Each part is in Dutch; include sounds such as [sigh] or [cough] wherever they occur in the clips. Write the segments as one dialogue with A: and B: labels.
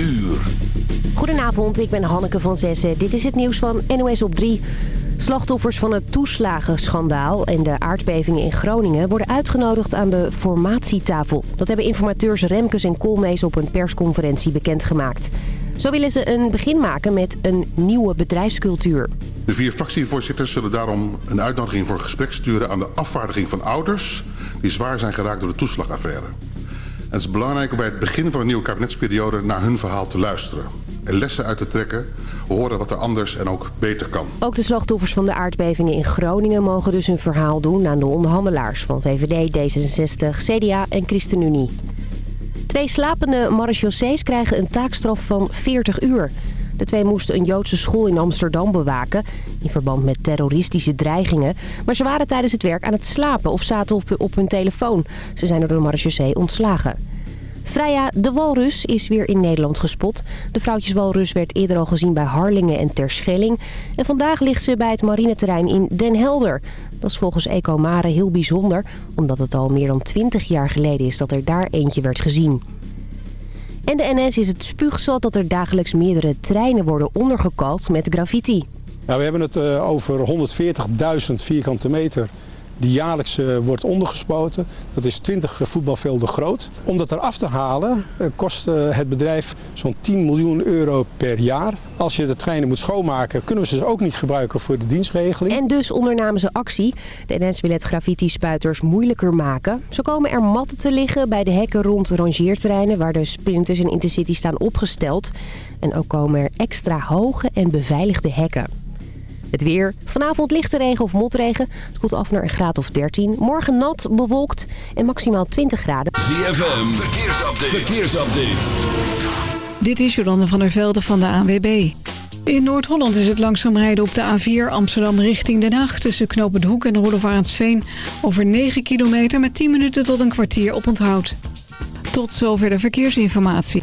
A: uur.
B: Goedenavond, ik ben Hanneke van Zessen. Dit is het nieuws van NOS op 3. Slachtoffers van het toeslagenschandaal en de aardbevingen in Groningen... worden uitgenodigd aan de formatietafel. Dat hebben informateurs Remkes en Koolmees op een persconferentie bekendgemaakt. Zo willen ze een begin maken met een nieuwe bedrijfscultuur.
C: De vier fractievoorzitters zullen daarom een uitnodiging voor gesprek sturen... aan de afvaardiging van ouders die zwaar zijn geraakt door de toeslagaffaire. Het is belangrijk om bij het begin van een nieuwe kabinetsperiode naar hun verhaal te luisteren. En lessen uit te trekken, horen wat er anders en ook beter kan.
B: Ook de slachtoffers van de aardbevingen in Groningen mogen dus hun verhaal doen aan de onderhandelaars van VVD, D66, CDA en ChristenUnie. Twee slapende marechaussees krijgen een taakstraf van 40 uur. De twee moesten een Joodse school in Amsterdam bewaken... in verband met terroristische dreigingen. Maar ze waren tijdens het werk aan het slapen of zaten op, hun telefoon. Ze zijn door de marechaussee ontslagen. Freya de walrus is weer in Nederland gespot. De vrouwtjeswalrus werd eerder al gezien bij Harlingen en Terschelling. En vandaag ligt ze bij het marineterrein in Den Helder. Dat is volgens Ecomare heel bijzonder... omdat het al meer dan 20 jaar geleden is dat er daar eentje werd gezien. En de NS is het spuugzat dat er dagelijks meerdere treinen worden ondergekalkt met graffiti.
D: Nou, we hebben het uh, over 140.000 vierkante meter die jaarlijks uh, wordt ondergespoten. Dat is 20 voetbalvelden groot. Om dat eraf te halen uh, kost het bedrijf zo'n 10 miljoen euro per jaar. Als je de treinen moet schoonmaken, kunnen we ze ook niet gebruiken voor de dienstregeling.
B: En dus ondernamen ze actie. De NS wil het graffiti-spuiters moeilijker maken. Zo komen er matten te liggen bij de hekken rond rangeerterreinen... waar de sprinters en intercity staan opgesteld. En ook komen er extra hoge en beveiligde hekken. Het weer. Vanavond lichte regen of motregen. Het koelt af naar een graad of 13. Morgen nat, bewolkt en maximaal 20 graden.
A: ZFM, verkeersupdate. verkeersupdate.
E: Dit is Jolande van der Velde van de ANWB. In Noord-Holland is het langzaam rijden op de A4 Amsterdam richting Den Haag... tussen Knopend Hoek en Roelofaraansveen over 9 kilometer... met 10 minuten tot een kwartier op onthoud. Tot zover de verkeersinformatie.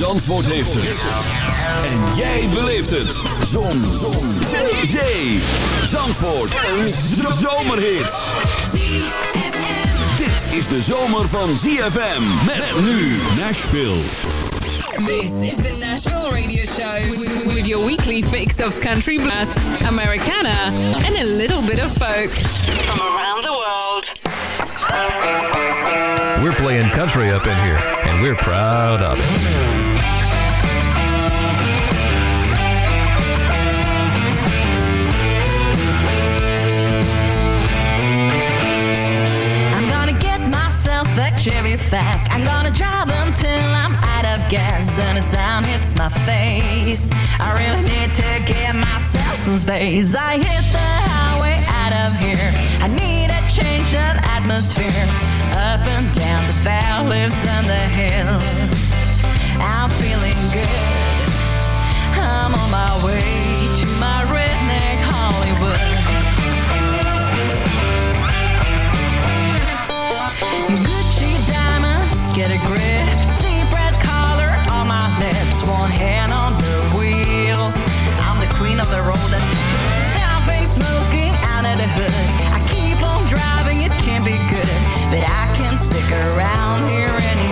A: Zandvoort heeft het. En jij beleeft het. Zon. Zon. Zee. Zee. Zandvoort. Een zomerhit. Dit is de zomer van ZFM. Met nu Nashville.
F: This is the Nashville Radio Show with, your weekly fix of country blast, Americana, and a little bit of folk from around the world.
G: We're playing country up in here, and we're proud of it.
H: I'm gonna get myself a Chevy fast. I'm gonna drive until I'm out of gas and the sound hits my face. I really need to get myself some space. I hit the here. I need a change of atmosphere. Up and down the valleys and the hills. I'm feeling good. I'm on my way But I can't stick around here anymore.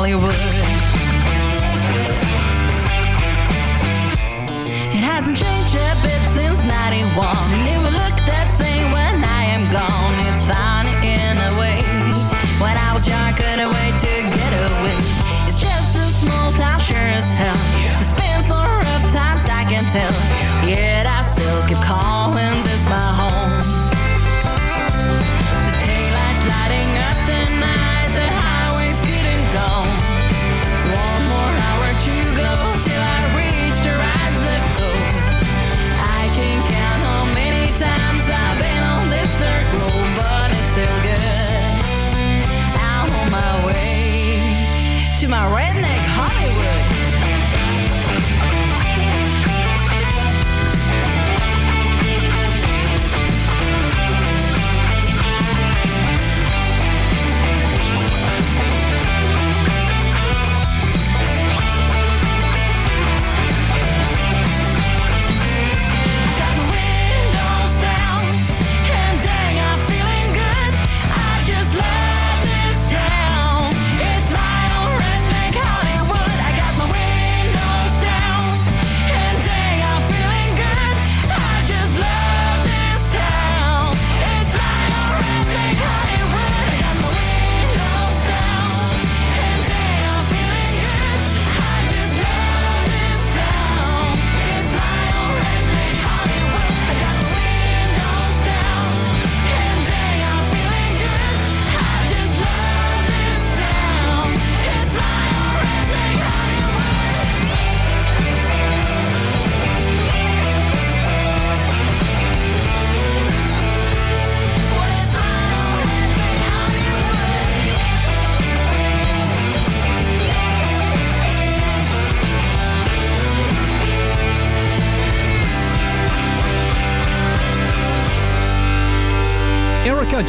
H: Hollywood. It hasn't changed a bit since 91, and it will look the same when I am gone. It's funny in a way. When I was young, I couldn't wait to get away. It's just a small town, sure as hell. It's been so rough times, I can tell. Yet I still keep calling.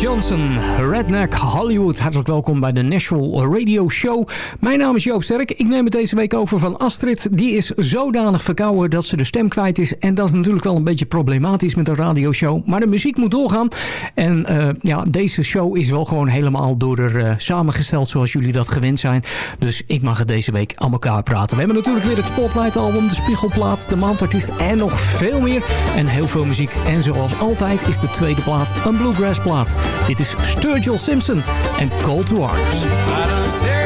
I: Johnson, Redneck Hollywood. Hartelijk welkom bij de Nashville Radio Show. Mijn naam is Joop Sterk. Ik neem het deze week over van Astrid. Die is zodanig verkouden dat ze de stem kwijt is. En dat is natuurlijk wel een beetje problematisch met een radioshow. Maar de muziek moet doorgaan. En eh, ja, deze show is wel gewoon helemaal door er eh, samengesteld zoals jullie dat gewend zijn. Dus ik mag het deze week aan elkaar praten. We hebben natuurlijk weer het Spotlight album, de Spiegelplaat, de maandartiest en nog veel meer. En heel veel muziek. En zoals altijd is de tweede plaat een bluegrass plaat. Dit is Sturgill Simpson en Call to Arms.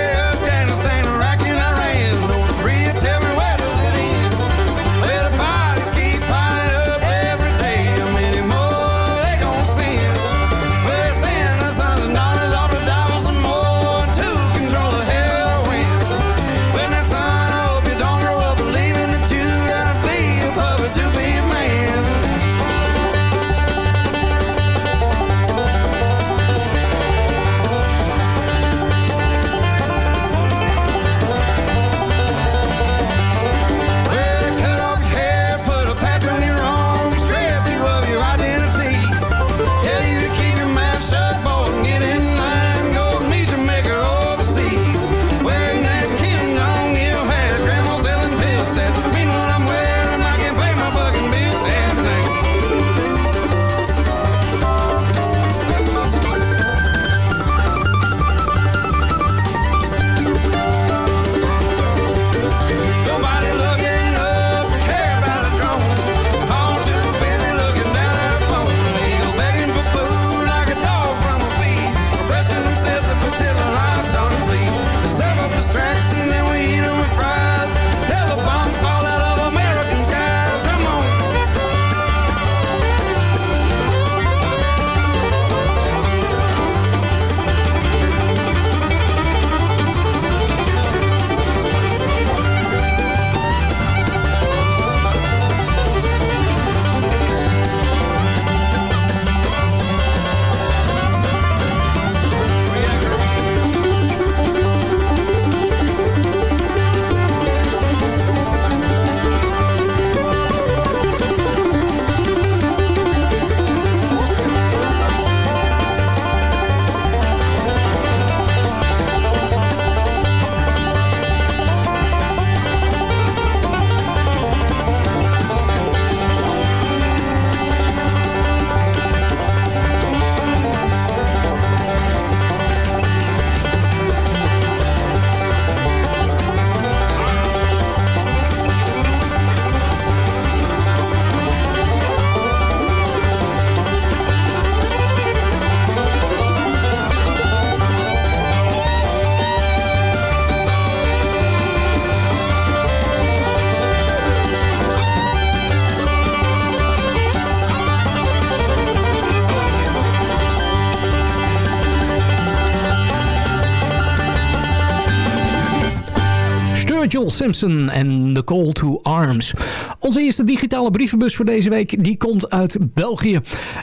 I: Virgil Simpson en The Call to Arms. Onze eerste digitale brievenbus voor deze week die komt uit België.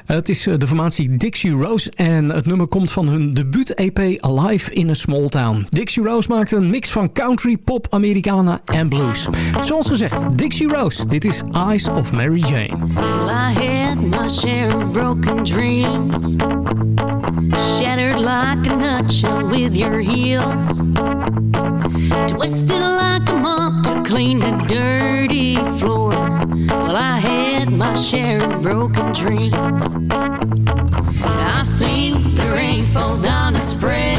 I: Het is eh, de formatie Dixie Rose en het nummer komt van hun debuut-EP Alive in a Small Town. Dixie Rose maakt een mix van country, pop, Americana en blues. Zoals gezegd, Dixie Rose. Dit is Eyes of Mary Jane.
J: My broken dreams. Shattered like a nutshell with your heels. Twisted like a mop to clean the dirty floor. Well, I had my share of broken dreams. I seen the rain fall down and spray.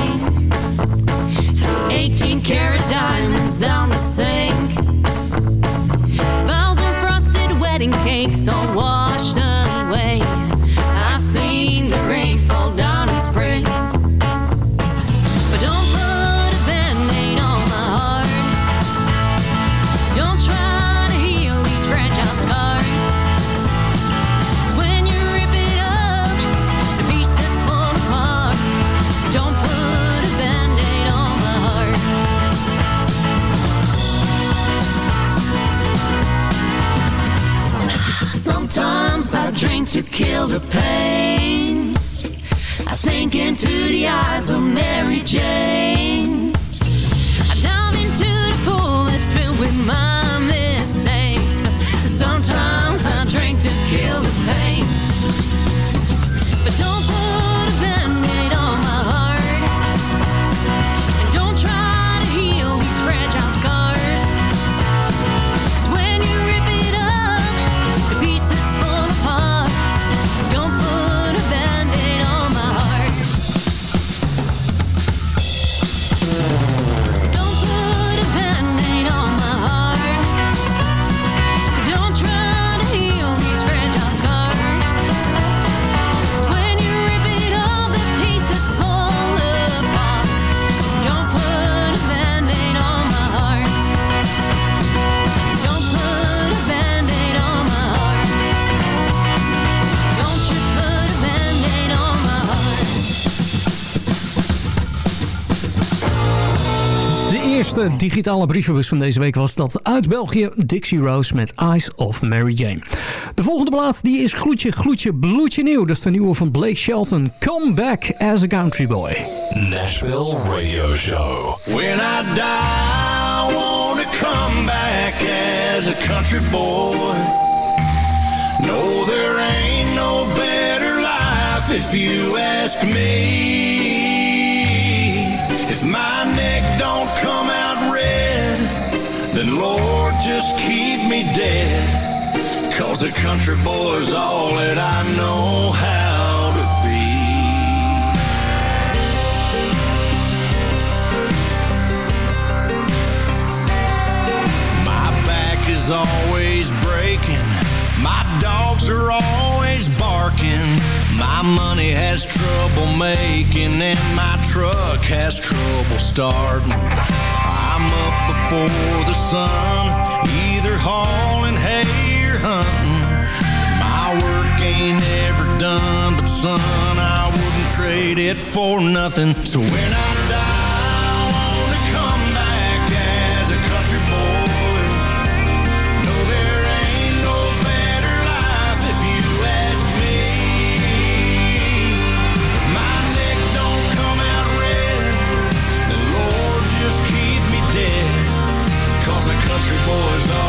J: Through 18 karat diamonds down the kill the pain. I sink into the eyes of Mary Jane.
I: De digitale brievenbus van deze week was dat uit België Dixie Rose met Eyes of Mary Jane. De volgende plaat die is gloedje, gloedje, bloedje nieuw. Dat is de nieuwe van Blake Shelton. Come back as a country boy.
K: Nashville Radio Show. When I die, I want to come back as a country boy. No, there ain't no better life if you ask me. My then Lord, just keep me dead. Cause a country boy's all that I know how to be. My back is always breaking. My dogs are always barking. My money has trouble making, and my truck has trouble starting. I'm up before the sun, either hauling hay or hunting. My work ain't ever done, but son, I wouldn't trade it for nothing. So when I die, country boy's oh.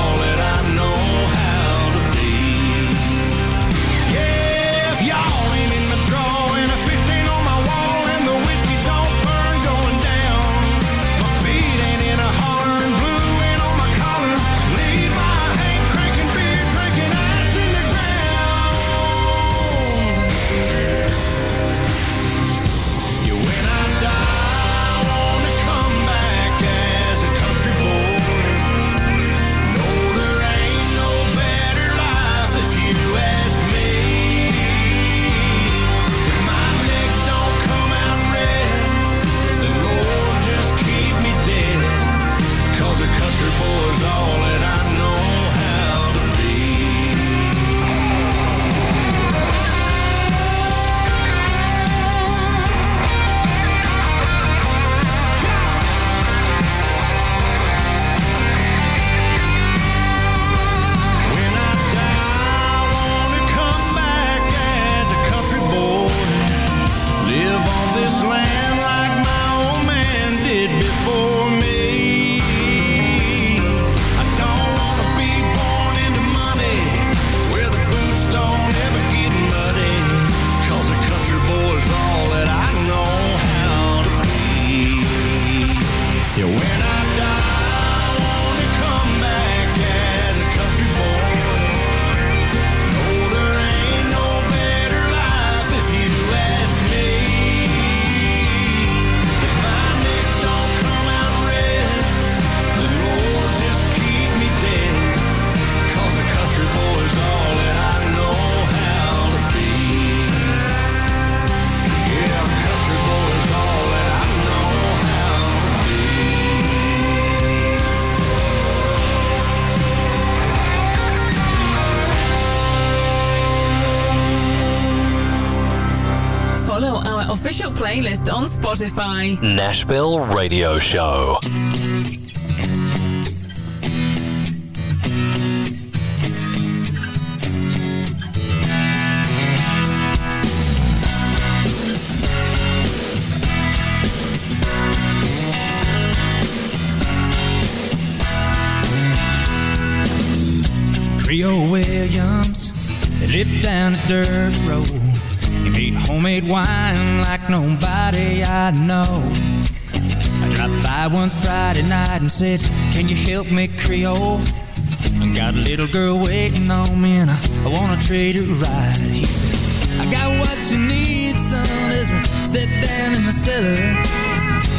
F: Playlist on Spotify.
G: Nashville Radio Show.
K: Creole Williams, they lived down a dirt road. Made homemade wine like nobody I know. I dropped by one Friday night and said, Can you help me, Creole? I got a little girl waiting on me and I, I wanna trade her ride. He said, I got what you need, son, as we step down in the cellar.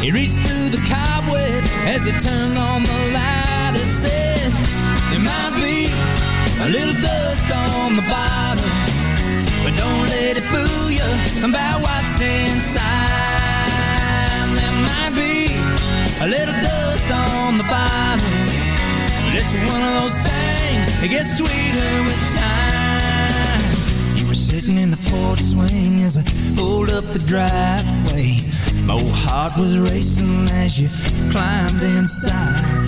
K: He reached through the cobweb as he turned on the light. He said, There might be a little dust on the bottom, but don't let it fool you about what's inside. There might be a little dust on the bottom, but it's one of those things that gets sweeter with time. You were sitting in the porch swing as I pulled up the driveway. My heart was racing as you climbed inside.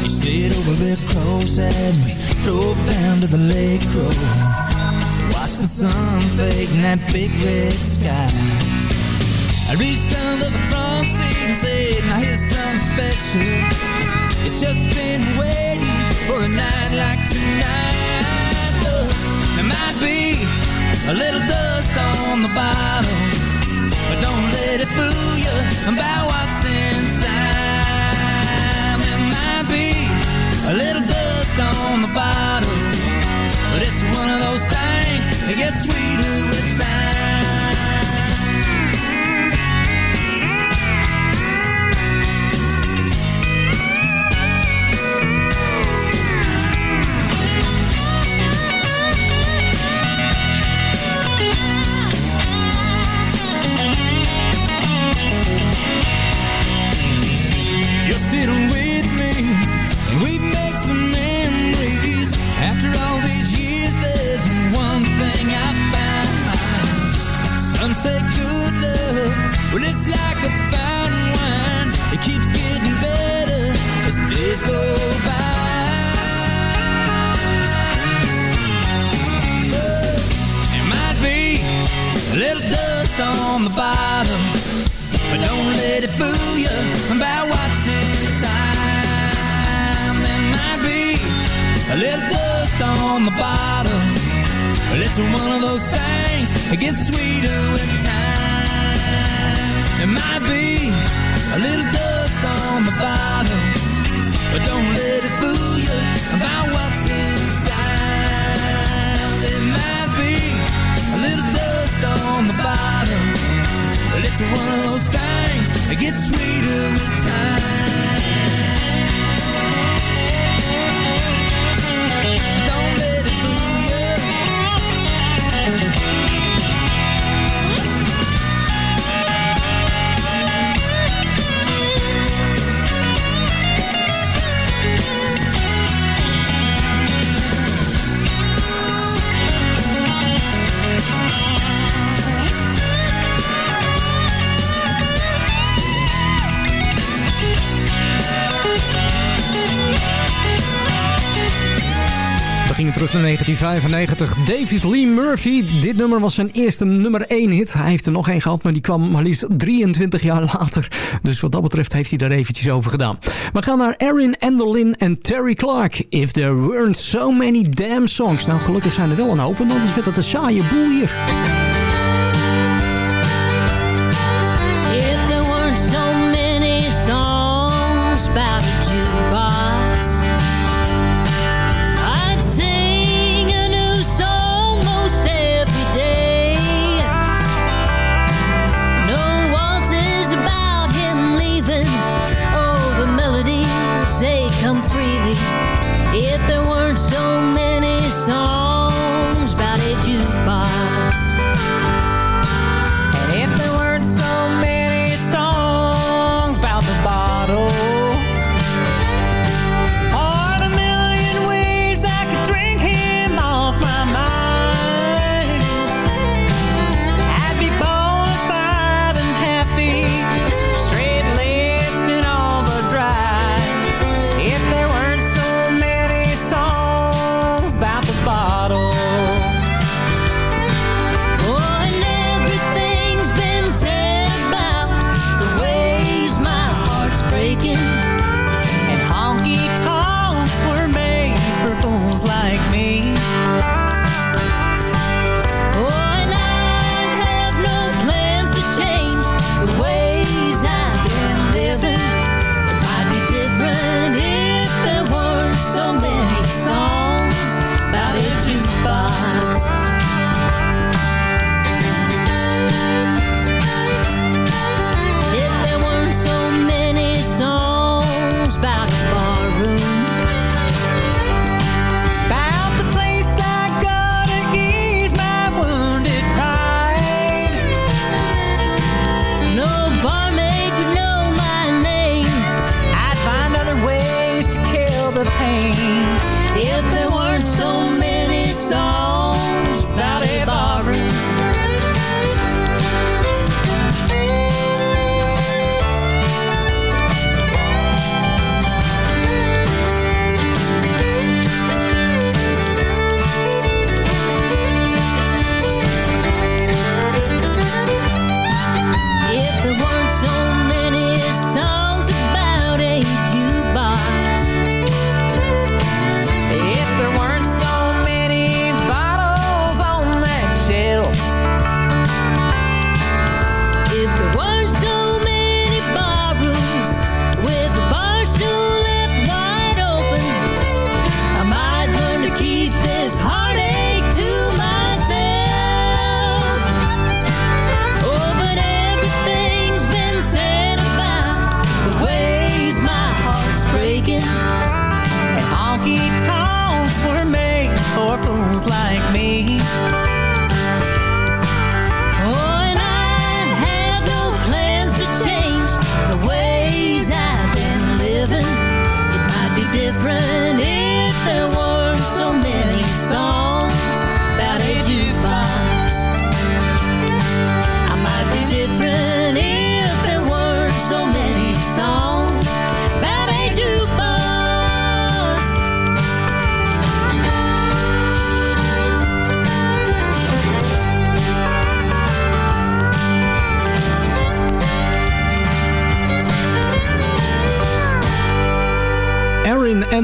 K: You stayed over real close as we drove down to the lake road. Sun fade in that big red sky. I reached under the front seat and said, now here's something special. It's just been waiting for a night like tonight. Look, there might be a little dust on the bottom, but don't let it fool you about what's inside. There might be a little dust on the bottom, but it's one of those things that gets sweeter with time. On the bottom, but it's one of those things that gets sweeter with time. There might be a little dust on the bottom, but don't let it fool you about what's inside. There might be a little dust on the bottom, but it's one of those things that gets sweeter with time.
I: Gingen terug naar 1995. David Lee Murphy. Dit nummer was zijn eerste nummer 1 hit. Hij heeft er nog één gehad, maar die kwam maar liefst 23 jaar [laughs] later. Dus wat dat betreft heeft hij daar eventjes over gedaan. We gaan naar Erin Enderlin en Terry Clark. If there weren't so many damn songs. Nou, gelukkig zijn er wel een hoop. En anders werd het een saaie boel hier.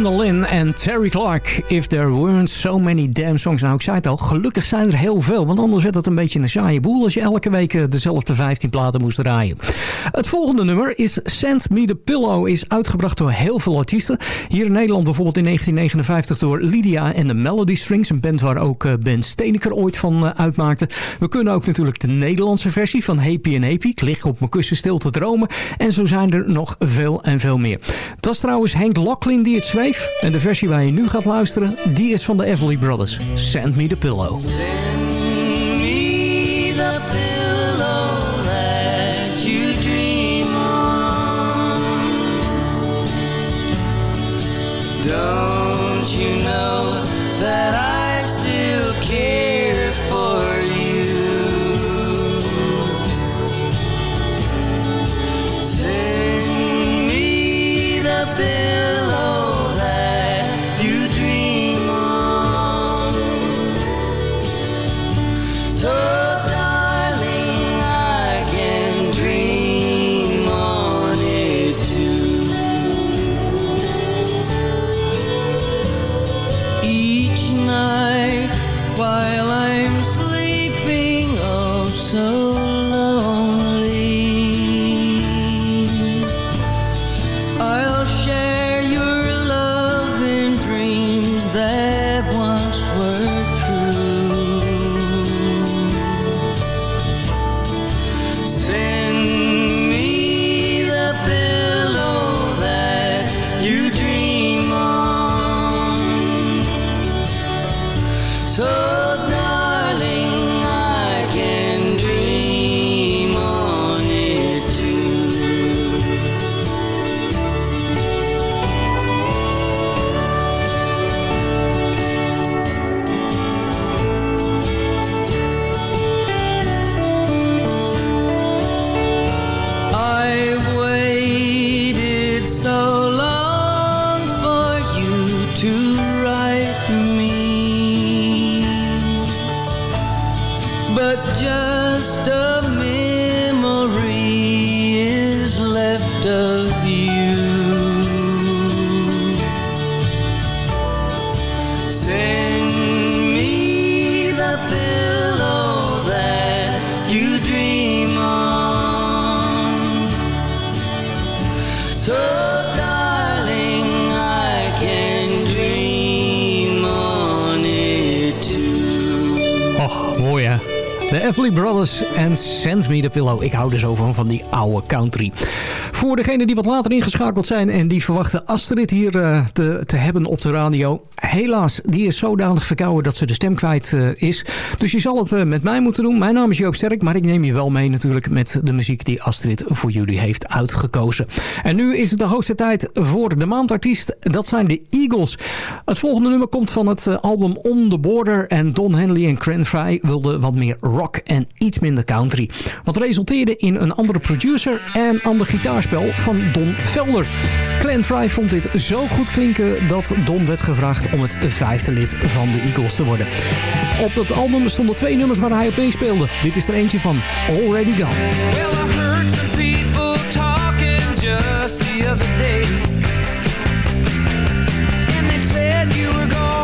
I: Erin Enderlin en Terry Clark. If there weren't so many damn songs. Nou, ik zei het al, gelukkig zijn er heel veel. Want anders werd het een beetje een saaie boel... als je elke week eh, dezelfde 15 platen moest draaien. Het volgende nummer is Send Me The Pillow. Is uitgebracht door heel veel artiesten. Hier in Nederland bijvoorbeeld in 1959 door Lydia en de Melody Strings. Een band waar ook eh, Ben Steneker ooit van eh, uitmaakte. We kunnen ook natuurlijk de Nederlandse versie van Happy and Happy. Ik lig op mijn kussen stil te dromen. En zo zijn er nog veel en veel meer. Dat is trouwens Henk Locklin die het schreef. En de versie waar je nu gaat luisteren, die is van de Everly Brothers. Send Me The Pillow.
L: me the pillow that you dream on. Don't you know so
I: Brothers en Send Me The Pillow. Ik hou er zo van, van die oude country. Voor degenen die wat later ingeschakeld zijn en die verwachten Astrid hier eh, te, te hebben op de radio. Helaas, die is zodanig verkouden dat ze de stem kwijt eh, is. Dus je zal het eh, met mij moeten doen. Mijn naam is Joop Sterk, maar ik neem je wel mee natuurlijk met de muziek die Astrid voor jullie heeft uitgekozen. En nu is het de hoogste tijd voor de maandartiest. Dat zijn de Eagles. Het volgende nummer komt van het eh, album On The Border. En Don Henley en Cran Fry wilden wat meer rock en iets minder country. Wat resulteerde in een andere producer en ander gitaarspel van Don Velder. Clan Fry vond dit zo goed klinken dat Don werd gevraagd om het vijfde lid van de Eagles te worden. Op dat album stonden twee nummers waar hij op meespeelde. Dit is er eentje van Already Gone.
L: Well, I heard some people talking just the other day. And they said you were gonna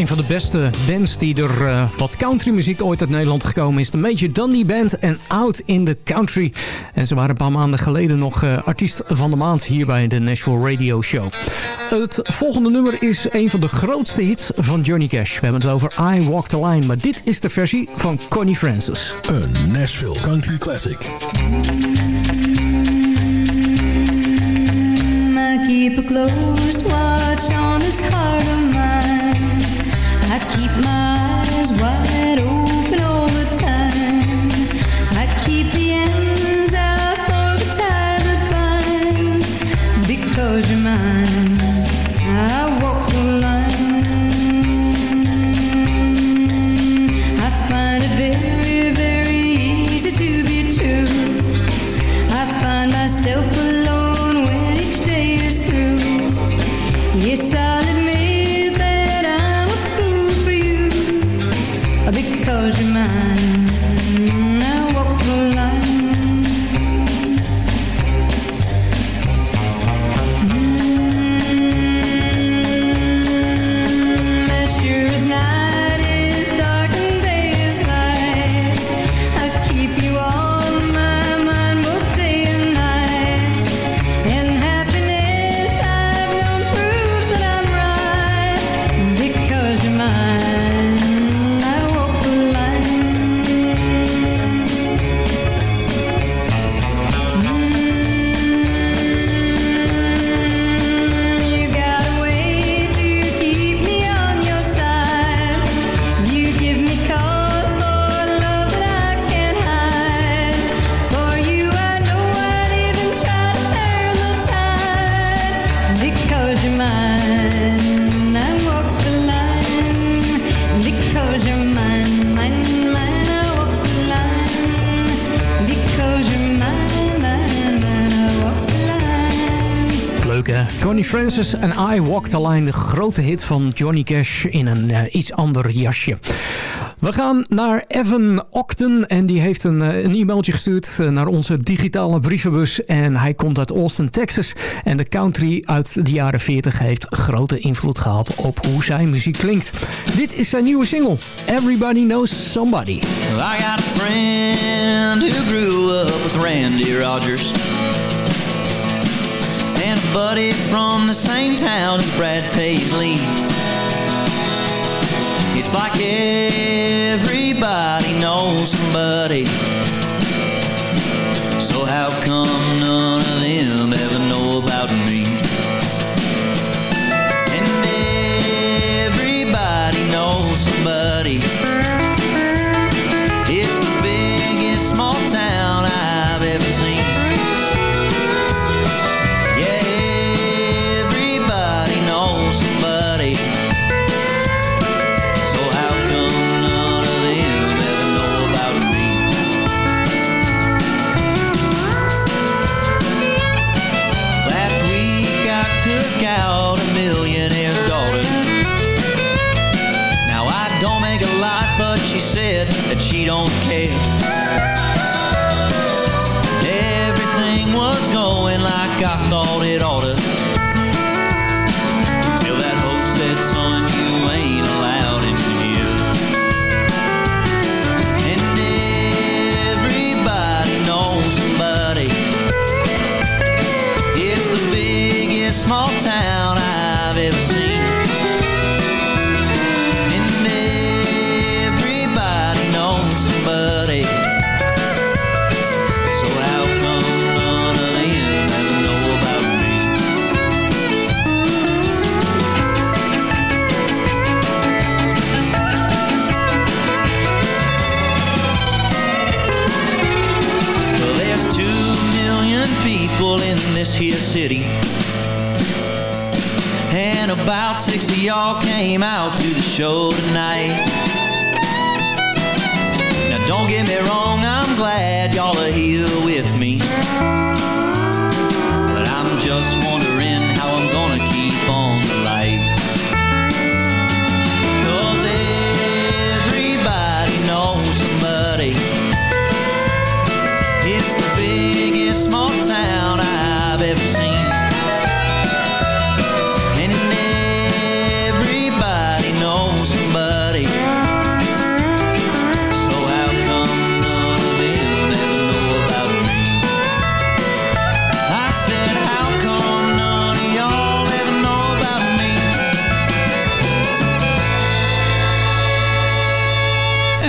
I: Een van de beste bands die er eh, wat countrymuziek ooit uit Nederland gekomen is. De Major Dundee Band en Out in the Country. En ze waren een paar maanden geleden nog eh, artiest van de maand hier bij de Nashville Radio Show. Het volgende nummer is een van de grootste hits van Johnny Cash. We hebben het over I Walk the Line, maar dit is de versie van Connie Francis.
A: Een Nashville Country Classic.
M: I keep a close watch on this heart
I: Francis en I Walk the Line, de grote hit van Johnny Cash in een eh, iets ander jasje. We gaan naar Evan Octon en die heeft een, eh, een e-mailtje gestuurd eh, naar onze digitale brievenbus. En hij komt uit Austin, Texas. En de country uit de jaren 40 heeft grote invloed gehad op hoe zijn muziek klinkt. Dit is zijn nieuwe single, Everybody Knows Somebody.
N: I got a friend who grew up with Randy Rogers. Buddy from the same town as Brad Paisley. It's like everybody knows somebody. So how
O: come none of them ever know about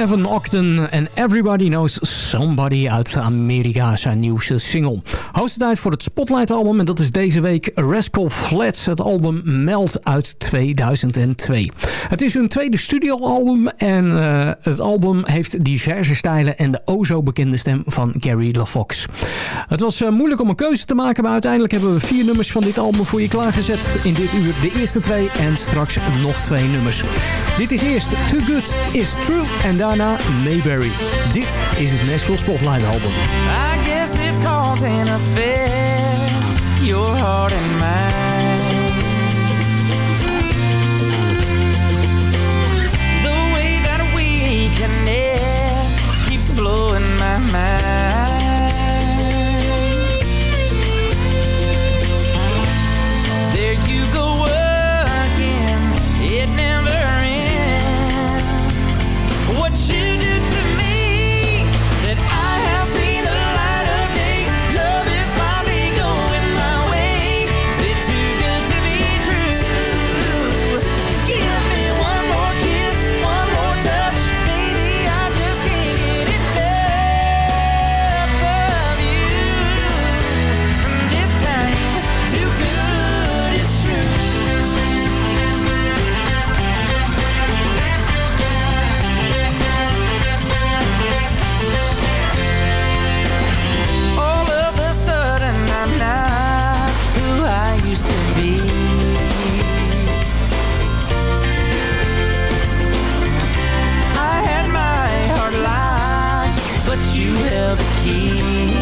I: Evan Octon en Everybody Knows Somebody uit Amerika, zijn nieuwste single. Hoogste tijd voor het Spotlight album en dat is deze week Rascal Flats, het album Meld uit 2002. Het is hun tweede studioalbum en eh, het album heeft diverse stijlen en de o zo bekende stem van Gary LaFox. Het was eh, moeilijk om een keuze te maken, maar uiteindelijk hebben we vier nummers van dit album voor je klaargezet. In dit uur de eerste twee en straks nog twee nummers. Dit is eerst Too Good Is True en daarna Mayberry. Dit is het Nashville Spotlight album.
P: I guess it's cause and effect, your heart and mine. The way that we connect keeps blowing my mind. The key.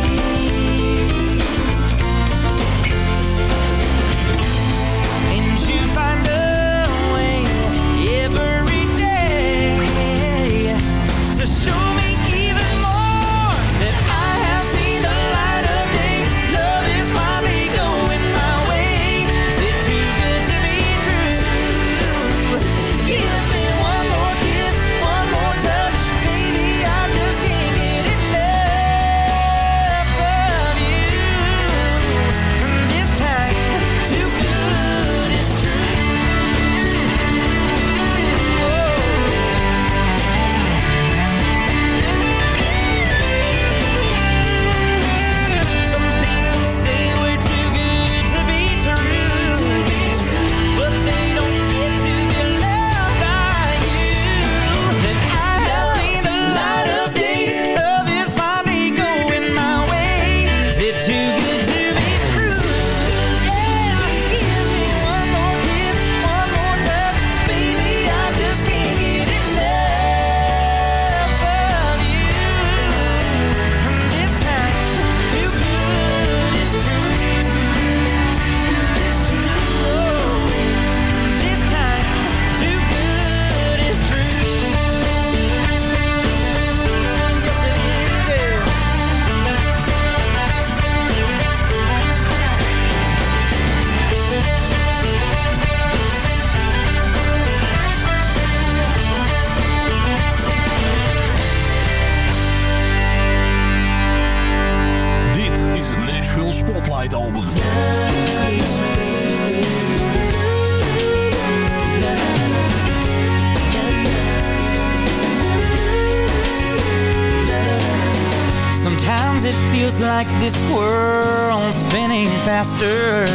P: this world spinning faster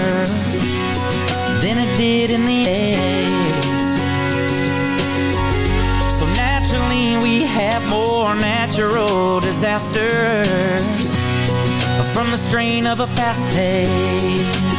P: than it did in the 80s. So naturally we have more natural disasters from the strain of a fast pace.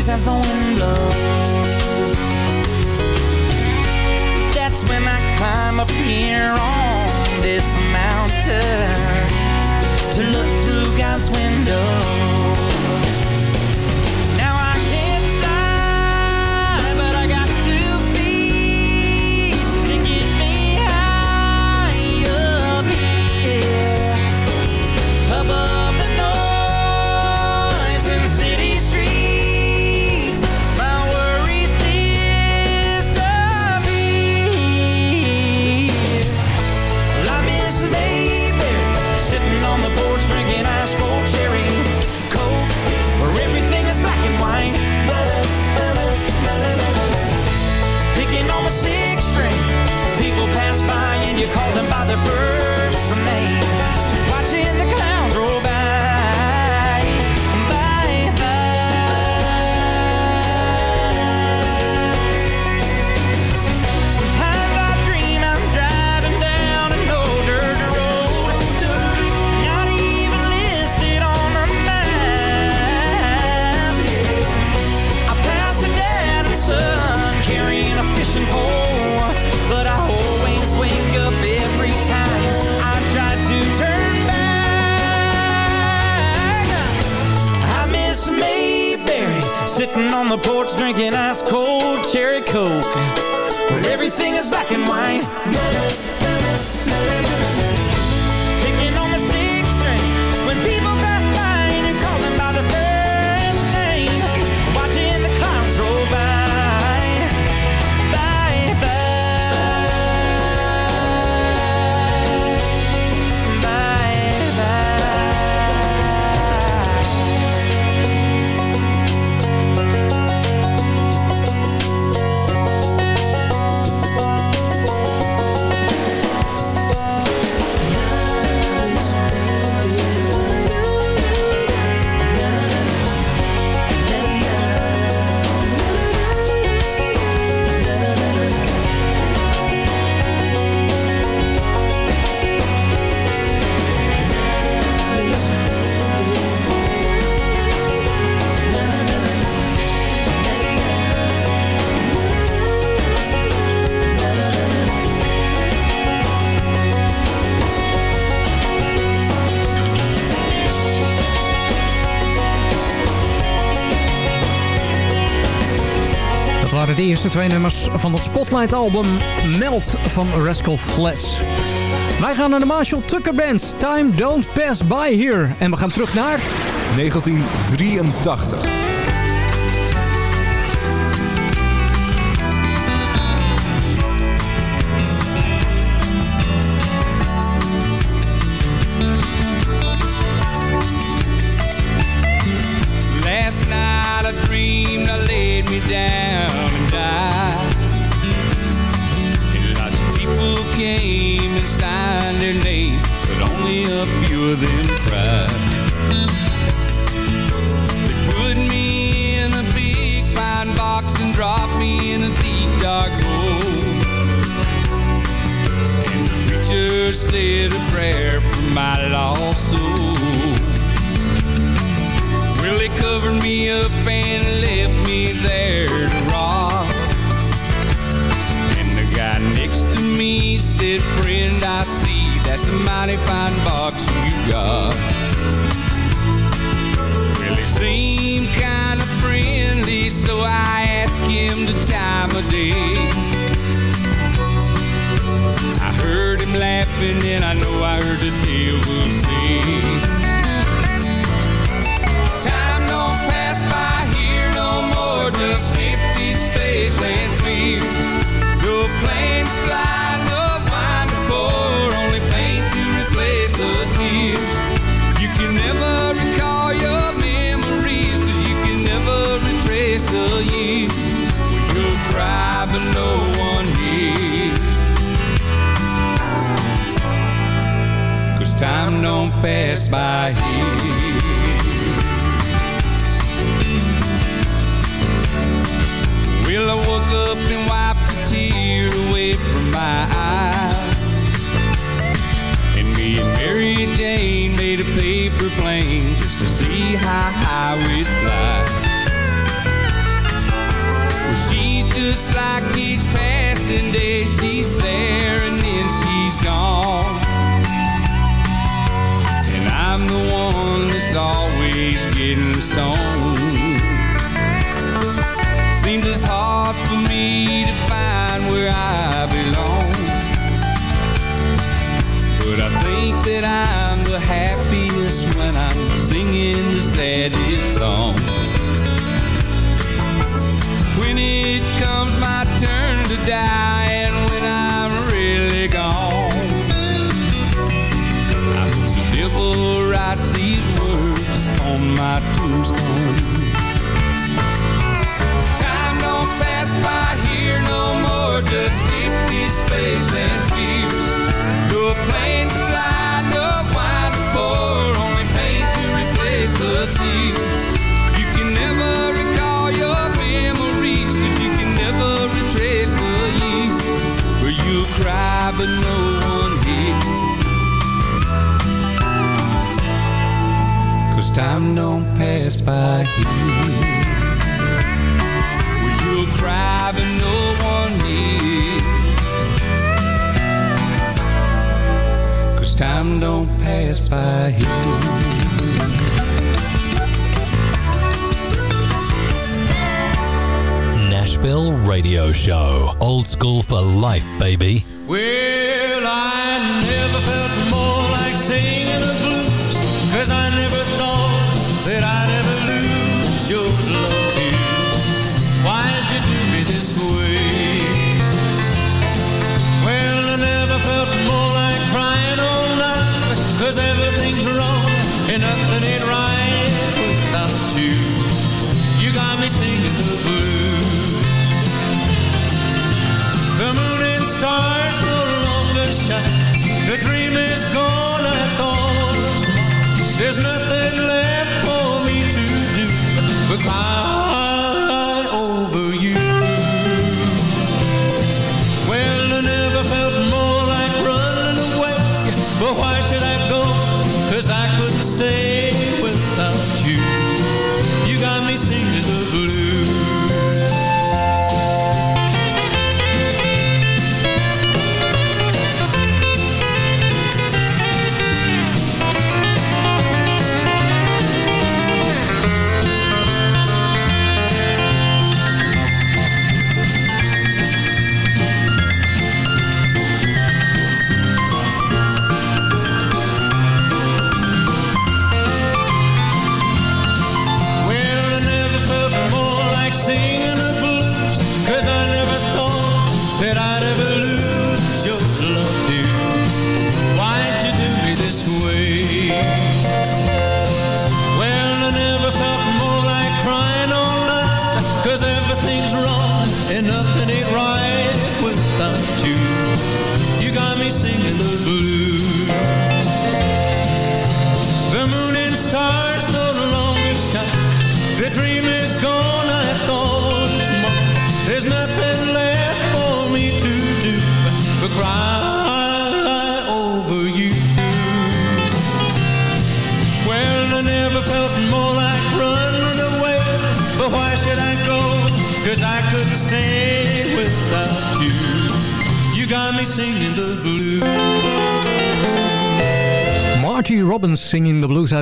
P: breeze as the wind blows That's when I climb up here on this mountain To look through God's window.
I: eerste twee nummers van het Spotlight-album Melt van Rascal Flats. Wij gaan naar de Marshall Tucker Band, Time Don't Pass By Here. En we gaan terug naar...
Q: 1983.
R: down. few of them cried. They put me in a big pine box and dropped me in a deep
P: dark hole. And the preacher said a prayer for my lost soul. Well, they covered me up and left me there to rot. And the guy next to me said, friend, I that's a mighty fine box you got. Well, he seemed kind of friendly, so I asked him the time of day. I heard him laughing, and I know I heard the devil say, time don't pass by here. Well, I woke up and wiped a tear away from my eye. And me and Mary Jane made a paper plane just to see how high we'd fly. Well, she's just like each getting stoned. Seems it's hard for me to find where I belong. But I think that I'm the happiest when I'm singing the saddest song. When it comes my turn to die and when I'm really gone, I hope the devil on my tombstone. Time don't pass by here no more, just empty space and fears. No planes
G: Radio Show. Old school for life, baby.
K: Well,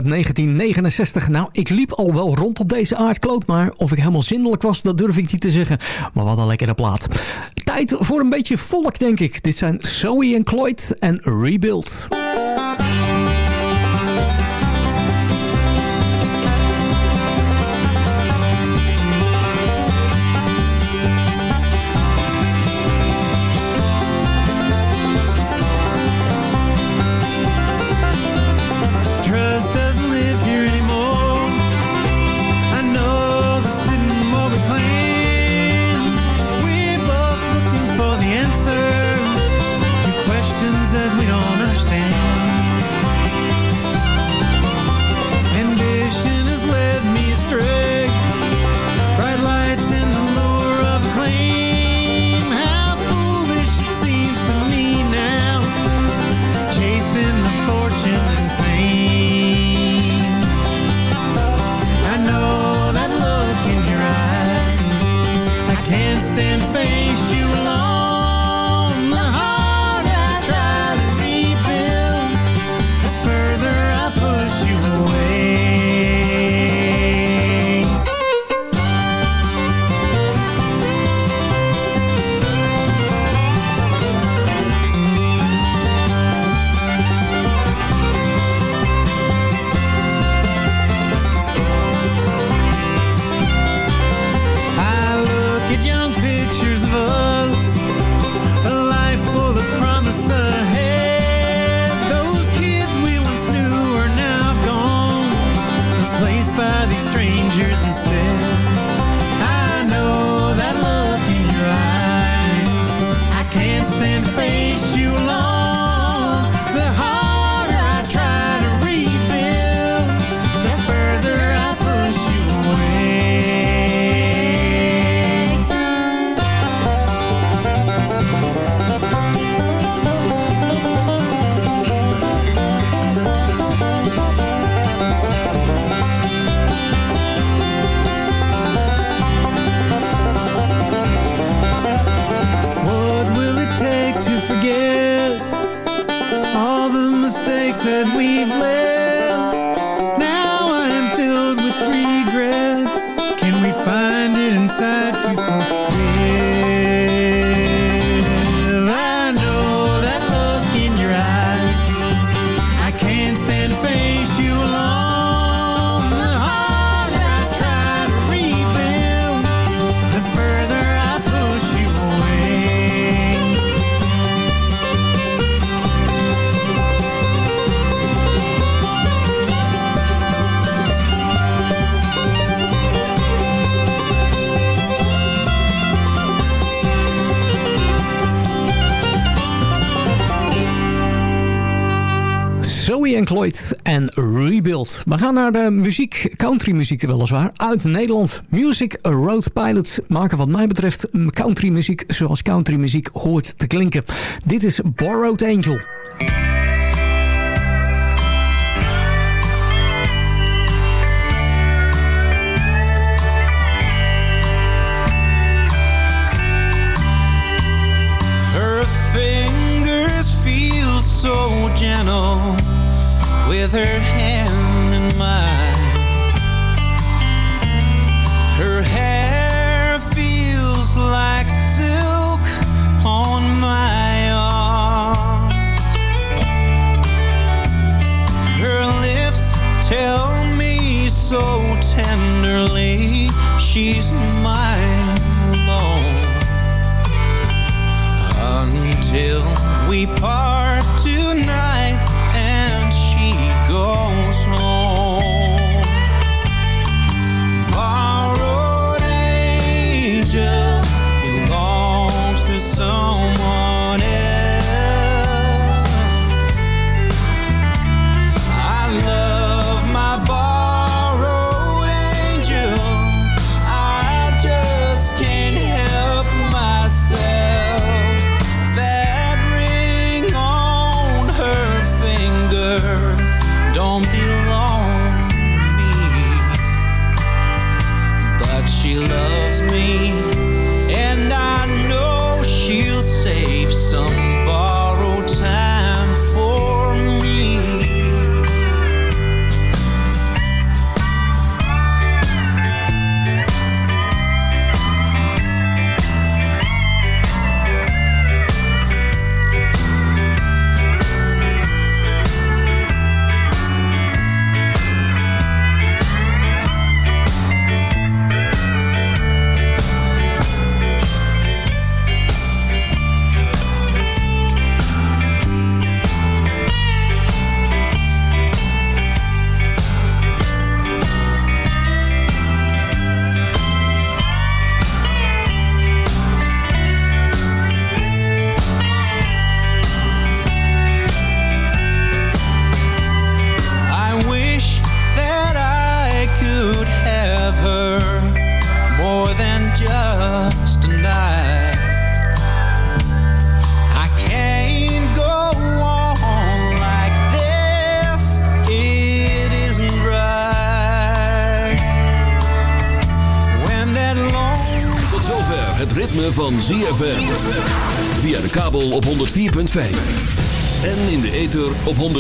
I: 1969. Nou, ik liep al wel rond op deze aardkloot, maar of ik helemaal zindelijk was, dat durf ik niet te zeggen. Maar wat een lekkere plaat. Tijd voor een beetje volk, denk ik. Dit zijn Zoe en Cloyd en Rebuild.
P: Bye. We
I: gaan naar de muziek, country muziek weliswaar, uit Nederland. Music Road Pilots maken wat mij betreft country muziek zoals country muziek hoort te klinken. Dit is Borrowed Angel.
P: so gentle with her she's mine alone until we part.